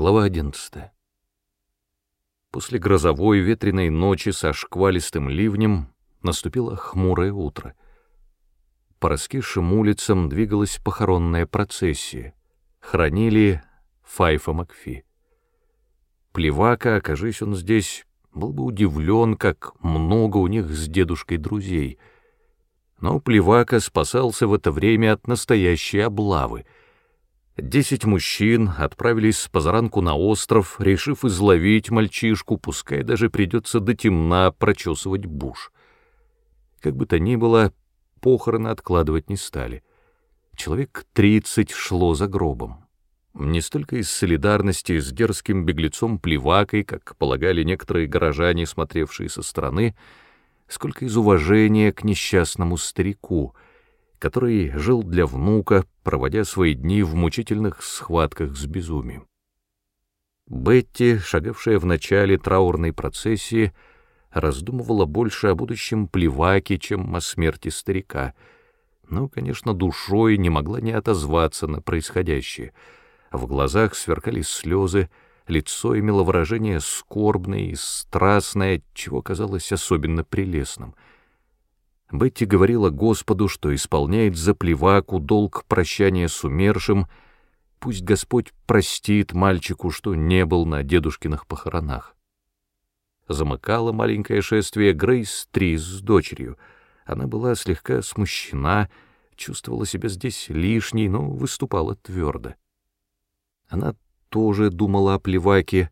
Глава 11. После грозовой ветреной ночи со шквалистым ливнем наступило хмурое утро. По раскисшим улицам двигалась похоронная процессия. Хранили Файфа Макфи. Плевака, окажись он здесь, был бы удивлен, как много у них с дедушкой друзей. Но Плевака спасался в это время от настоящей облавы — Десять мужчин отправились с позаранку на остров, решив изловить мальчишку, пускай даже придется до темна прочесывать буш. Как бы то ни было, похороны откладывать не стали. Человек тридцать шло за гробом. Не столько из солидарности с дерзким беглецом Плевакой, как полагали некоторые горожане, смотревшие со стороны, сколько из уважения к несчастному старику — который жил для внука, проводя свои дни в мучительных схватках с безумием. Бетти, шагавшая в начале траурной процессии, раздумывала больше о будущем плеваке, чем о смерти старика, но, конечно, душой не могла не отозваться на происходящее. В глазах сверкали слезы, лицо имело выражение скорбное и страстное, чего казалось особенно прелестным — Бетти говорила Господу, что исполняет за плеваку долг прощания с умершим, пусть Господь простит мальчику, что не был на дедушкиных похоронах. Замыкала маленькое шествие Грейс Трис с дочерью. Она была слегка смущена, чувствовала себя здесь лишней, но выступала твердо. Она тоже думала о плеваке,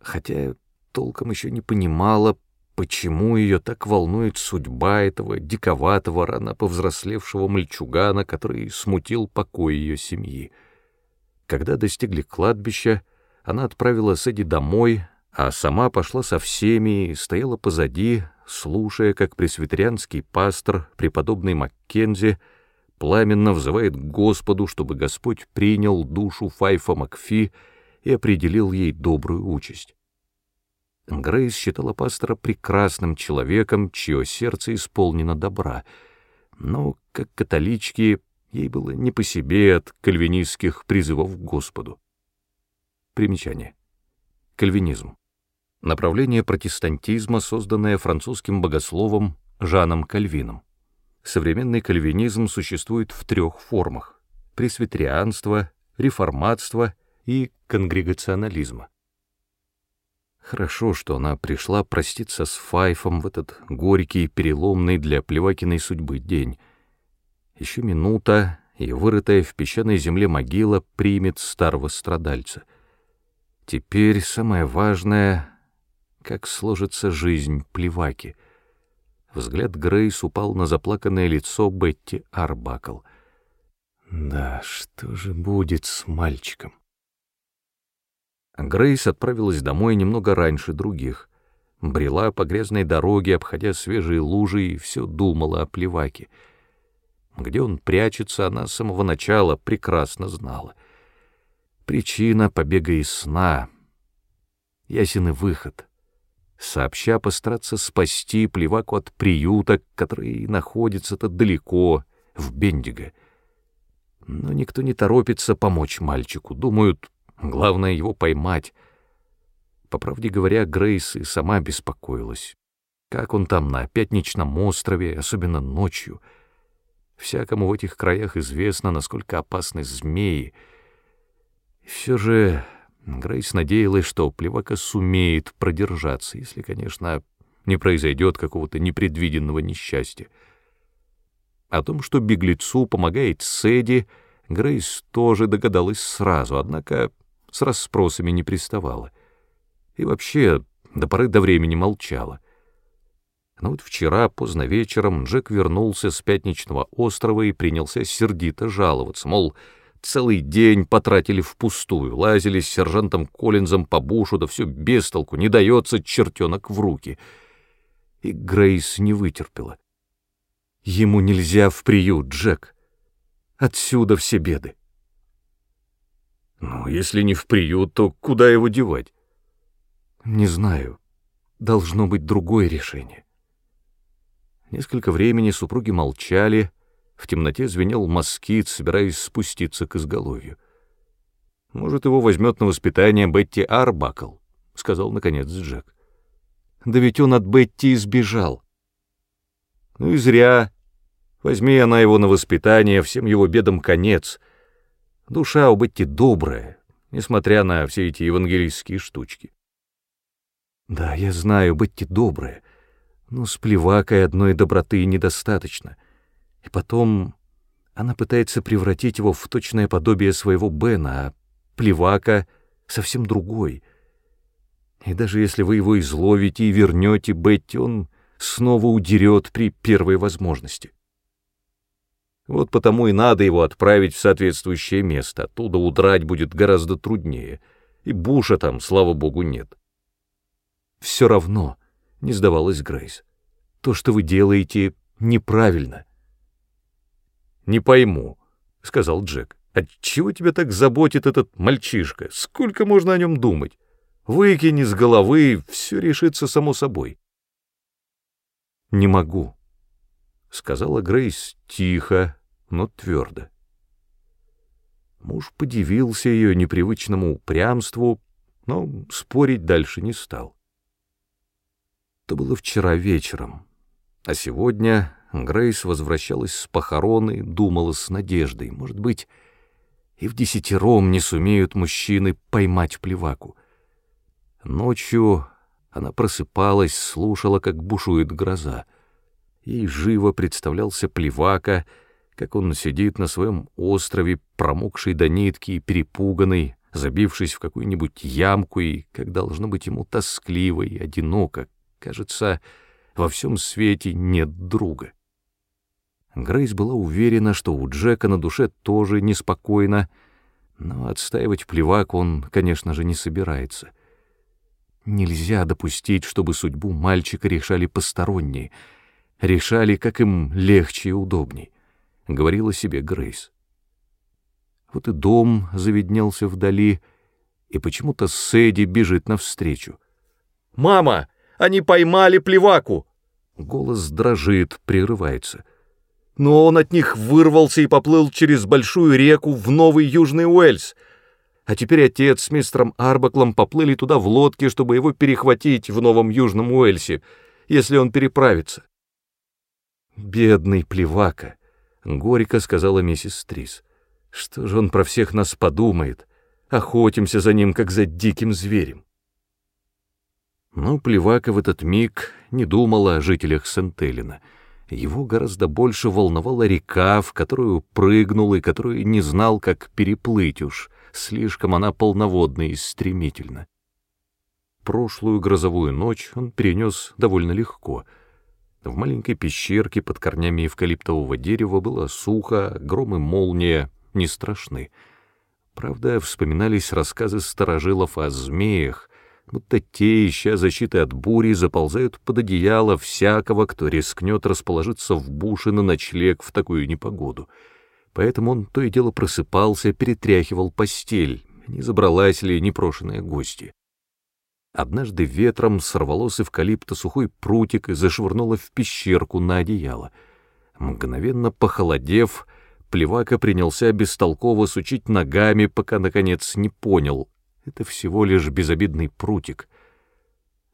хотя толком еще не понимала, Почему ее так волнует судьба этого диковатого, рано повзрослевшего мальчугана, который смутил покой ее семьи? Когда достигли кладбища, она отправила Сэдди домой, а сама пошла со всеми и стояла позади, слушая, как пресвитерианский пастор, преподобный Маккензи, пламенно взывает к Господу, чтобы Господь принял душу Файфа Макфи и определил ей добрую участь. Грейс считала пастора прекрасным человеком, чье сердце исполнено добра, но, как католички, ей было не по себе от кальвинистских призывов к Господу. Примечание. Кальвинизм. Направление протестантизма, созданное французским богословом Жаном Кальвином. Современный кальвинизм существует в трех формах — пресвитерианство, реформатство и конгрегационализма. Хорошо, что она пришла проститься с Файфом в этот горький, переломный для Плевакиной судьбы день. Еще минута, и вырытая в песчаной земле могила примет старого страдальца. Теперь самое важное — как сложится жизнь Плеваки. Взгляд Грейс упал на заплаканное лицо Бетти Арбакл. Да, что же будет с мальчиком? Грейс отправилась домой немного раньше других. Брела по грязной дороге, обходя свежие лужи, и все думала о плеваке. Где он прячется, она с самого начала прекрасно знала. Причина побега из сна. Ясен и выход. Сообща постараться спасти плеваку от приюта, который находится-то далеко, в Бендиго. Но никто не торопится помочь мальчику. Думают, Главное его поймать. По правде говоря, Грейс и сама беспокоилась. Как он там на пятничном острове, особенно ночью? Всякому в этих краях известно, насколько опасны змеи. Все же Грейс надеялась, что Плевака сумеет продержаться, если, конечно, не произойдет какого-то непредвиденного несчастья. О том, что беглецу помогает Сэдди, Грейс тоже догадалась сразу, однако с расспросами не приставала. И вообще до поры до времени молчала. Но вот вчера, поздно вечером, Джек вернулся с пятничного острова и принялся сердито жаловаться, мол, целый день потратили впустую, лазили с сержантом Коллинзом по бушу, да все без толку, не дается чертенок в руки. И Грейс не вытерпела. Ему нельзя в приют, Джек. Отсюда все беды. Ну, если не в приют, то куда его девать? Не знаю. Должно быть другое решение. Несколько времени супруги молчали, в темноте звенел москит, собираясь спуститься к изголовью. Может, его возьмет на воспитание Бетти Арбакл, — сказал, наконец, Джек. Да ведь он от Бетти избежал. Ну и зря. Возьми она его на воспитание, всем его бедам конец. Душа у Бетти добрая, несмотря на все эти евангелийские штучки. Да, я знаю, Бетти добрая, но с плевакой одной доброты недостаточно. И потом она пытается превратить его в точное подобие своего Бена, а плевака совсем другой. И даже если вы его изловите и вернете Бетти, он снова удерет при первой возможности. Вот потому и надо его отправить в соответствующее место, оттуда удрать будет гораздо труднее, и Буша там, слава богу, нет. Все равно, — не сдавалась Грейс, — то, что вы делаете, неправильно. «Не пойму», — сказал Джек. «Отчего тебя так заботит этот мальчишка? Сколько можно о нем думать? Выкини с головы, все решится само собой». «Не могу», — сказала Грейс тихо, но твердо. Муж подивился ее непривычному упрямству, но спорить дальше не стал. Это было вчера вечером, а сегодня Грейс возвращалась с похорон и думала с надеждой, может быть, и в десятером не сумеют мужчины поймать плеваку. Ночью она просыпалась, слушала, как бушует гроза. Ей живо представлялся плевака, как он сидит на своем острове, промокший до нитки и перепуганный, забившись в какую-нибудь ямку, и как должно быть ему тоскливо и одиноко. Кажется, во всем свете нет друга. Грейс была уверена, что у Джека на душе тоже неспокойно, но отстаивать плевак он, конечно же, не собирается. Нельзя допустить, чтобы судьбу мальчика решали посторонние, решали, как им легче и удобней, — говорила себе Грейс. Вот и дом заведнелся вдали, и почему-то Сэдди бежит навстречу. «Мама, они поймали плеваку!» Голос дрожит, прерывается — но он от них вырвался и поплыл через большую реку в Новый Южный Уэльс. А теперь отец с мистером Арбаклом поплыли туда в лодке, чтобы его перехватить в Новом Южном Уэльсе, если он переправится. «Бедный плевака», — горько сказала миссис Стрис. «Что же он про всех нас подумает? Охотимся за ним, как за диким зверем». Но плевака в этот миг не думала о жителях Сент-Эллина — его гораздо больше волновала река, в которую прыгнул и которую не знал, как переплыть уж, слишком она полноводна и стремительна. Прошлую грозовую ночь он перенес довольно легко. В маленькой пещерке под корнями эвкалиптового дерева было сухо, гром и молния не страшны. Правда, вспоминались рассказы старожилов о змеях, будто те, ища защиты от бури, заползают под одеяло всякого, кто рискнет расположиться в буше на ночлег в такую непогоду. Поэтому он то и дело просыпался, перетряхивал постель, не забралась ли непрошенные гости. Однажды ветром сорвало с эвкалипта сухой прутик и зашвырнуло в пещерку на одеяло. Мгновенно похолодев, Плевака принялся бестолково сучить ногами, пока, наконец, не понял, это всего лишь безобидный прутик.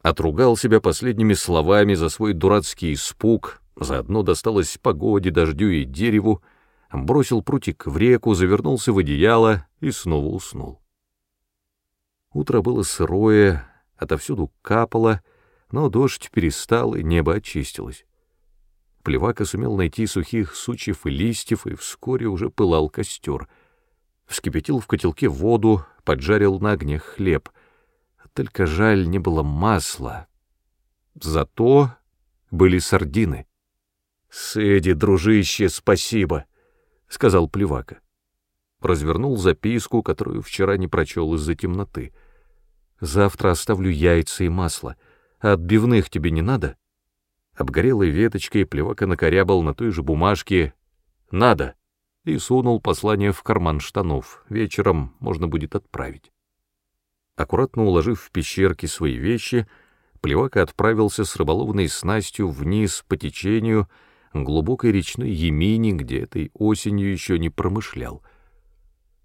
Отругал себя последними словами за свой дурацкий испуг, заодно досталось погоде, дождю и дереву, бросил прутик в реку, завернулся в одеяло и снова уснул. Утро было сырое, отовсюду капало, но дождь перестал, и небо очистилось. Плевака сумел найти сухих сучьев и листьев, и вскоре уже пылал костер. Вскипятил в котелке воду, поджарил на огне хлеб. Только жаль, не было масла. Зато были сардины. «Сэдди, дружище, спасибо», — сказал Плевака. Развернул записку, которую вчера не прочел из-за темноты. «Завтра оставлю яйца и масло. А отбивных тебе не надо?» Обгорелой веточкой Плевака накорябал на той же бумажке «Надо» и сунул послание в карман штанов. Вечером можно будет отправить. Аккуратно уложив в пещерке свои вещи, Плевака отправился с рыболовной снастью вниз по течению глубокой речной Емини, где этой осенью еще не промышлял.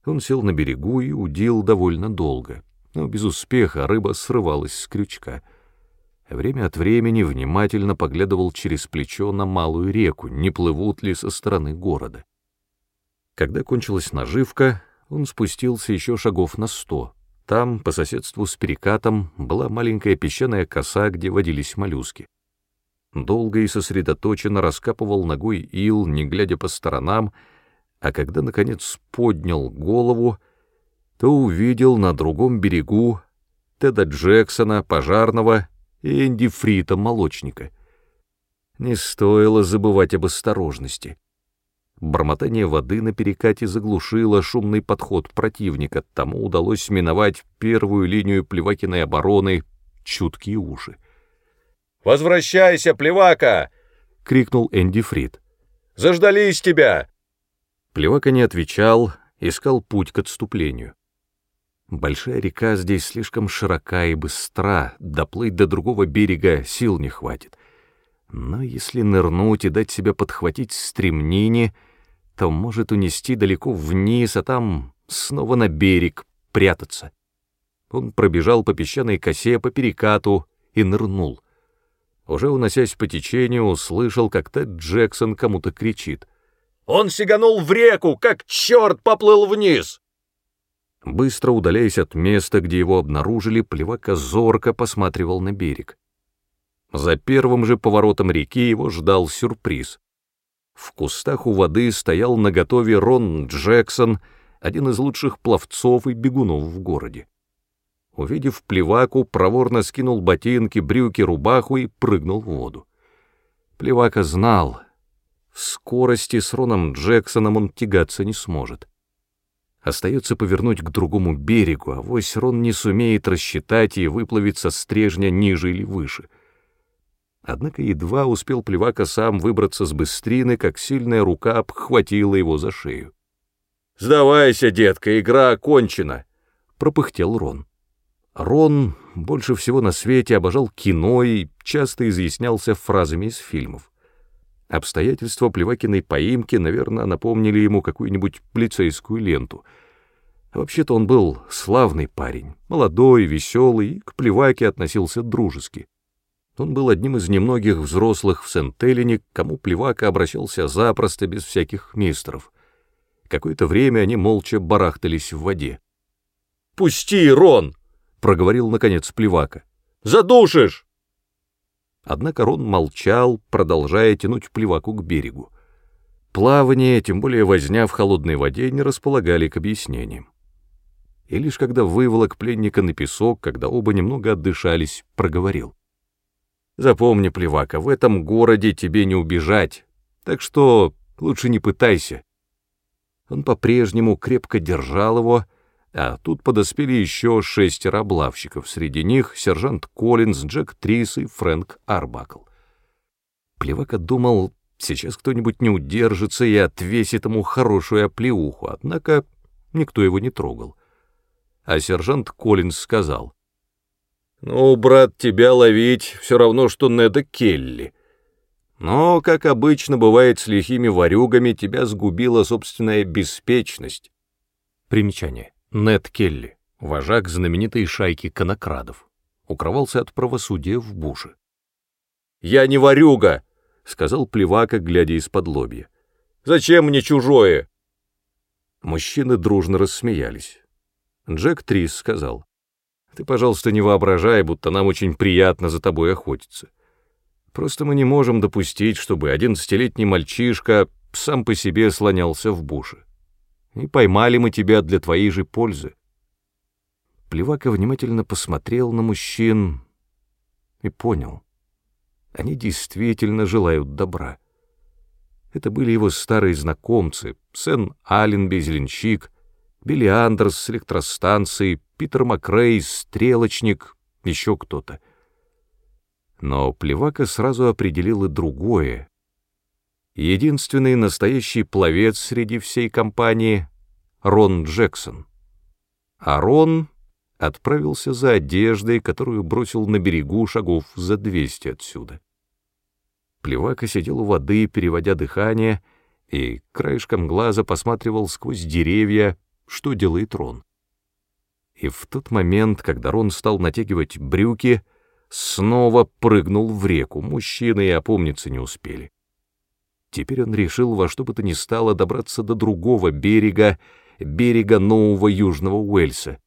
Он сел на берегу и удил довольно долго, но без успеха рыба срывалась с крючка. Время от времени внимательно поглядывал через плечо на малую реку, не плывут ли со стороны города. Когда кончилась наживка, он спустился еще шагов на сто. Там, по соседству с перекатом, была маленькая песчаная коса, где водились моллюски. Долго и сосредоточенно раскапывал ногой ил, не глядя по сторонам, а когда, наконец, поднял голову, то увидел на другом берегу Теда Джексона, пожарного, и Энди Фрита, молочника. Не стоило забывать об осторожности. Бормотание воды на перекате заглушило шумный подход противника, тому удалось миновать первую линию Плевакиной обороны, чуткие уши. «Возвращайся, Плевака!» — крикнул Энди Фрид. «Заждались тебя!» Плевака не отвечал, искал путь к отступлению. Большая река здесь слишком широка и быстра, доплыть до другого берега сил не хватит. Но если нырнуть и дать себя подхватить стремнине, то может унести далеко вниз, а там снова на берег прятаться. Он пробежал по песчаной косе по перекату и нырнул. Уже уносясь по течению, услышал, как Тед Джексон кому-то кричит. «Он сиганул в реку, как черт поплыл вниз!» Быстро удаляясь от места, где его обнаружили, Плевака зорко посматривал на берег. За первым же поворотом реки его ждал сюрприз. В кустах у воды стоял наготове Рон Джексон, один из лучших пловцов и бегунов в городе. Увидев плеваку, проворно скинул ботинки, брюки, рубаху и прыгнул в воду. Плевака знал, в скорости с Роном Джексоном он тягаться не сможет. Остается повернуть к другому берегу, а вось Рон не сумеет рассчитать и выплавить со стрежня ниже или выше. Однако едва успел Плевака сам выбраться с быстрины, как сильная рука обхватила его за шею. «Сдавайся, детка, игра окончена!» — пропыхтел Рон. Рон больше всего на свете обожал кино и часто изъяснялся фразами из фильмов. Обстоятельства Плевакиной поимки, наверное, напомнили ему какую-нибудь полицейскую ленту. Вообще-то он был славный парень, молодой, веселый, и к Плеваке относился дружески. Он был одним из немногих взрослых в Сент-Эллине, кому Плевака обращался запросто, без всяких мистеров. Какое-то время они молча барахтались в воде. «Пусти, Рон!» — проговорил, наконец, Плевака. «Задушишь!» Однако Рон молчал, продолжая тянуть Плеваку к берегу. Плавание, тем более возня в холодной воде, не располагали к объяснениям. И лишь когда выволок пленника на песок, когда оба немного отдышались, проговорил. Запомни, Плевака, в этом городе тебе не убежать, так что лучше не пытайся. Он по-прежнему крепко держал его, а тут подоспели еще шестеро облавщиков, среди них сержант Коллинз, Джек Трис и Фрэнк Арбакл. Плевака думал, сейчас кто-нибудь не удержится и отвесит ему хорошую оплеуху, однако никто его не трогал. А сержант Коллинз сказал, «Ну, брат, тебя ловить все равно, что Неда Келли. Но, как обычно бывает с лихими ворюгами, тебя сгубила собственная беспечность». Примечание. Нед Келли, вожак знаменитой шайки конокрадов, укрывался от правосудия в буше. «Я не ворюга!» — сказал Плевака, глядя из-под лобья. «Зачем мне чужое?» Мужчины дружно рассмеялись. Джек Трис сказал, ты, пожалуйста, не воображай, будто нам очень приятно за тобой охотиться. Просто мы не можем допустить, чтобы одиннадцатилетний мальчишка сам по себе слонялся в буше. И поймали мы тебя для твоей же пользы. Плевака внимательно посмотрел на мужчин и понял. Они действительно желают добра. Это были его старые знакомцы, Сен Алленби, Зеленщик, Билли Андерс с электростанции, Питер Макрей, стрелочник, еще кто-то. Но Плевака сразу определил и другое. Единственный настоящий пловец среди всей компании — Рон Джексон. А Рон отправился за одеждой, которую бросил на берегу шагов за двести отсюда. Плевака сидел у воды, переводя дыхание, и краешком глаза посматривал сквозь деревья что делает Рон. И в тот момент, когда Рон стал натягивать брюки, снова прыгнул в реку, мужчины и опомниться не успели. Теперь он решил во что бы то ни стало добраться до другого берега, берега Нового Южного Уэльса.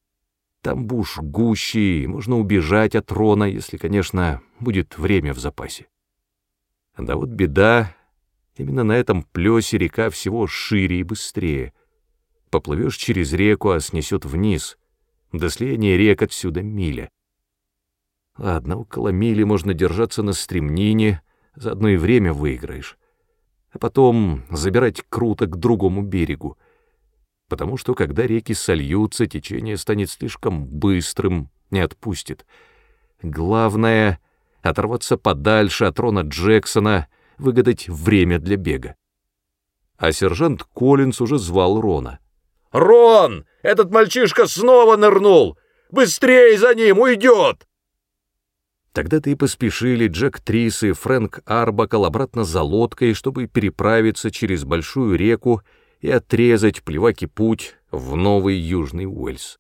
Там буш гуще, и можно убежать от Рона, если, конечно, будет время в запасе. Да вот беда, именно на этом плесе река всего шире и быстрее. Поплывешь через реку, а снесет вниз. До слияния рек отсюда миля. Ладно, около мили можно держаться на стремнине, заодно и время выиграешь. А потом забирать круто к другому берегу. Потому что, когда реки сольются, течение станет слишком быстрым, не отпустит. Главное — оторваться подальше от Рона Джексона, выгадать время для бега. А сержант Коллинз уже звал Рона. «Рон! Этот мальчишка снова нырнул! Быстрей за ним, уйдет!» Тогда-то и поспешили Джек Трис и Фрэнк Арбакал обратно за лодкой, чтобы переправиться через большую реку и отрезать плеваки путь в Новый Южный Уэльс.